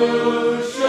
you